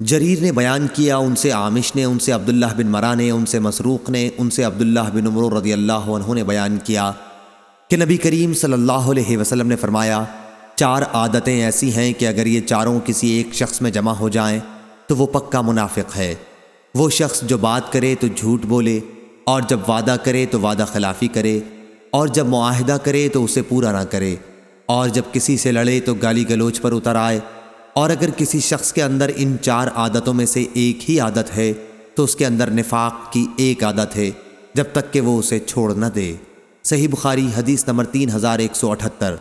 جریر نے بیان کیا، ان سے عامش نے، ان سے عبداللہ بن مرا نے، ان سے مسروق نے، ان سے عبداللہ بن عمر رضی اللہ عنہ نے بیان کیا کہ نبی کریم صلی اللہ علیہ وسلم نے فرمایا، چار عادتیں ایسی ہیں کہ اگر یہ چاروں کسی ایک شخص میں جمع ہو جائیں تو وہ پکا منافق ہے۔ وہ شخص جو بات کرے تو جھوٹ بولے، اور جب وعدہ کرے تو وعدہ خلافی کرے، اور جب معاہدہ کرے تو اسے پورا نہ کرے، اور جب کسی سے لڑے تو گالی گلوچ پر اتر آئے۔ اور اگر کسی شخص کے اندر ان چار عادتوں میں سے ایک ہی عادت ہے، تو اس کے اندر نفاق کی ایک عادت ہے، جب تک کہ وہ اسے چھوڑ نہ دے۔ صحیح بخاری حدیث نمبر تین ہزار ایک سو اٹھتر۔